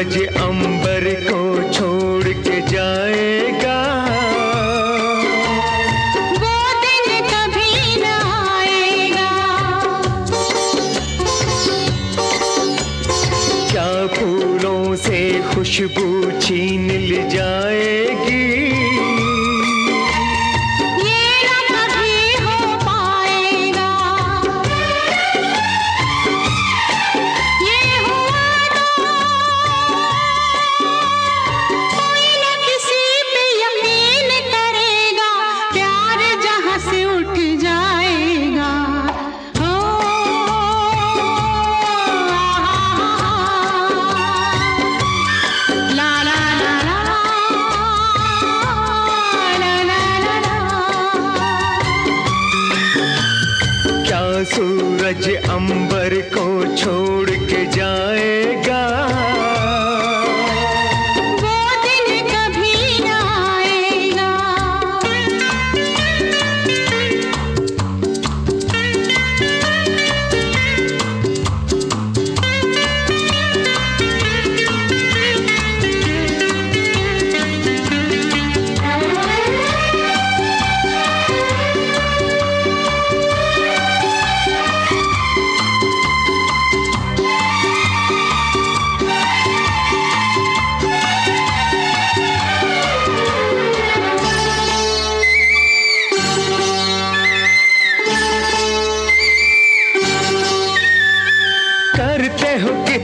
सूरज अंबर को छोड़ के जाएगा। कभी क्या फूलों से खुशबू छीन ले जाए? सूरज अंबर को छोड़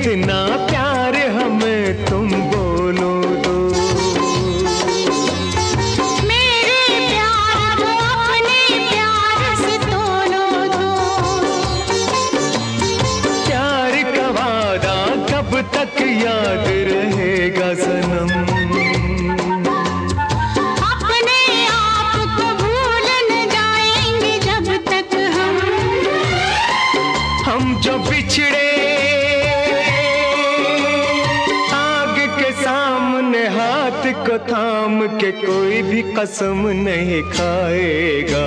इतना प्यार को थाम के कोई भी कसम नहीं खाएगा।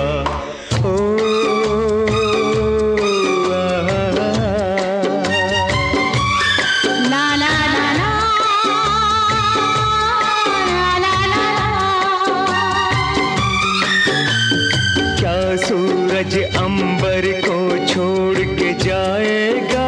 ओ सूरज अंबर को छोड़ के जाएगा?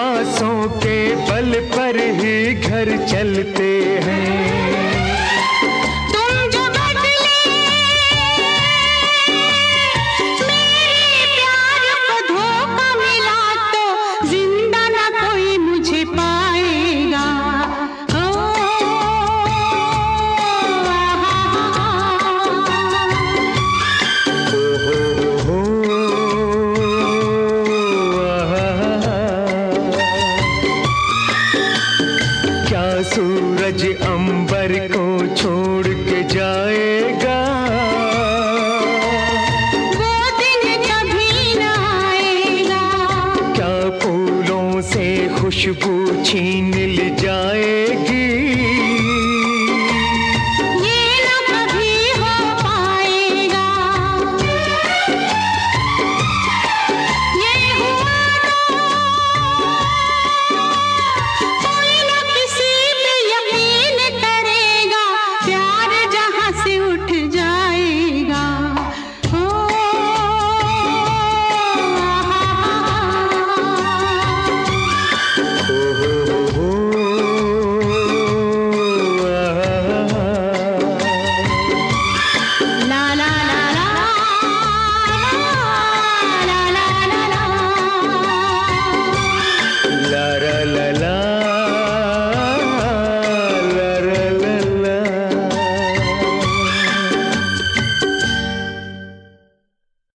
सूरज अंबर को छोड़ के जाएगा। वो दिन कभी ना आएगा। क्या फूलों से खुशबू छीन